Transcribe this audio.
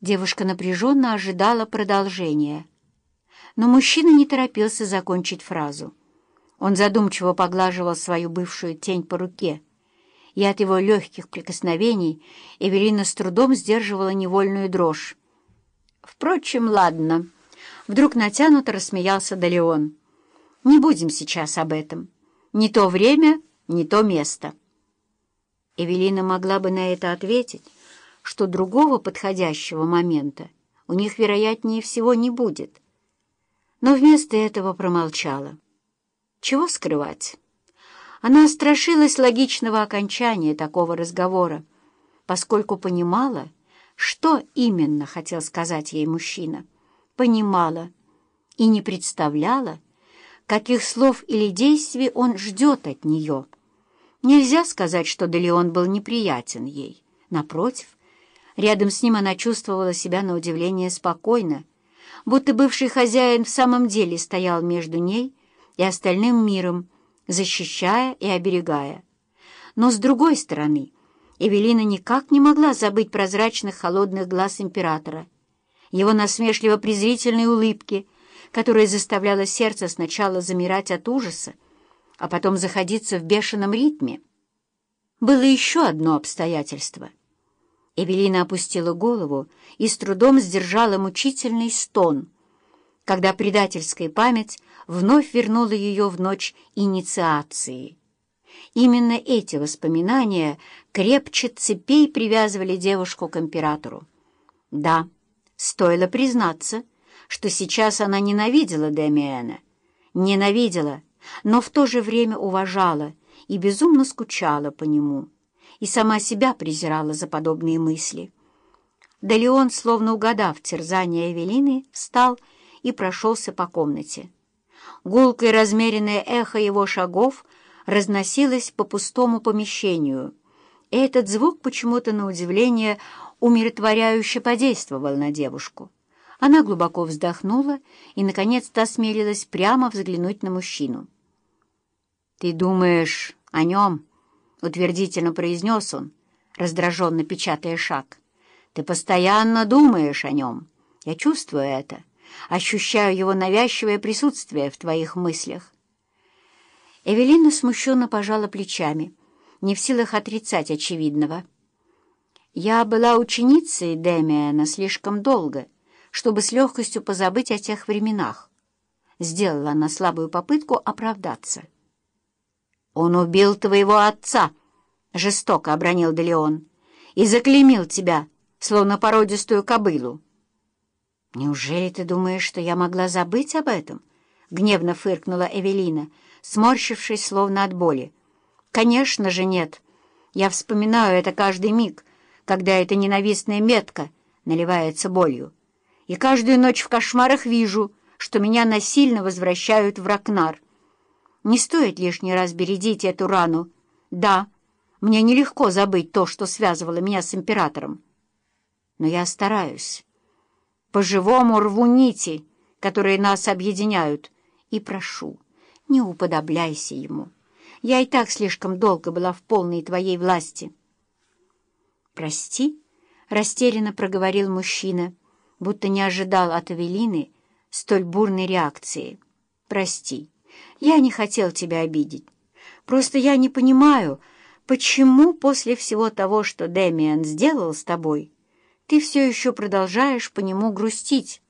Девушка напряженно ожидала продолжения. Но мужчина не торопился закончить фразу. Он задумчиво поглаживал свою бывшую тень по руке, и от его легких прикосновений Эвелина с трудом сдерживала невольную дрожь. «Впрочем, ладно». Вдруг натянуто рассмеялся Далеон. «Не будем сейчас об этом. Не то время, не то место». Эвелина могла бы на это ответить, что другого подходящего момента у них, вероятнее всего, не будет. Но вместо этого промолчала. Чего скрывать? Она страшилась логичного окончания такого разговора, поскольку понимала, что именно хотел сказать ей мужчина. Понимала и не представляла, каких слов или действий он ждет от нее. Нельзя сказать, что Делеон был неприятен ей. Напротив, Рядом с ним она чувствовала себя на удивление спокойно, будто бывший хозяин в самом деле стоял между ней и остальным миром, защищая и оберегая. Но с другой стороны, Эвелина никак не могла забыть прозрачных холодных глаз императора, его насмешливо-презрительной улыбки, которая заставляла сердце сначала замирать от ужаса, а потом заходиться в бешеном ритме. Было еще одно обстоятельство — Эвелина опустила голову и с трудом сдержала мучительный стон, когда предательская память вновь вернула ее в ночь инициации. Именно эти воспоминания крепче цепей привязывали девушку к императору. Да, стоило признаться, что сейчас она ненавидела Демиэна, ненавидела, но в то же время уважала и безумно скучала по нему и сама себя презирала за подобные мысли. Да Леон, словно угадав терзание Эвелины, встал и прошелся по комнате. Гулкое размеренное эхо его шагов разносилось по пустому помещению, и этот звук почему-то, на удивление, умиротворяюще подействовал на девушку. Она глубоко вздохнула и, наконец-то, осмелилась прямо взглянуть на мужчину. «Ты думаешь о нем?» — утвердительно произнес он, раздраженно печатая шаг. «Ты постоянно думаешь о нем. Я чувствую это, ощущаю его навязчивое присутствие в твоих мыслях». Эвелина смущенно пожала плечами, не в силах отрицать очевидного. «Я была ученицей Демиана слишком долго, чтобы с легкостью позабыть о тех временах». Сделала она слабую попытку оправдаться. «Он убил твоего отца!» — жестоко обронил Делеон. «И заклеймил тебя, словно породистую кобылу». «Неужели ты думаешь, что я могла забыть об этом?» — гневно фыркнула Эвелина, сморщившись словно от боли. «Конечно же нет. Я вспоминаю это каждый миг, когда эта ненавистная метка наливается болью. И каждую ночь в кошмарах вижу, что меня насильно возвращают в Ракнар». Не стоит лишний раз бередить эту рану. Да, мне нелегко забыть то, что связывало меня с императором. Но я стараюсь. По-живому рву нити, которые нас объединяют, и прошу, не уподобляйся ему. Я и так слишком долго была в полной твоей власти. «Прости», — растерянно проговорил мужчина, будто не ожидал от Авелины столь бурной реакции. «Прости». Я не хотел тебя обидеть. Просто я не понимаю, почему после всего того, что Дэмиан сделал с тобой, ты все еще продолжаешь по нему грустить».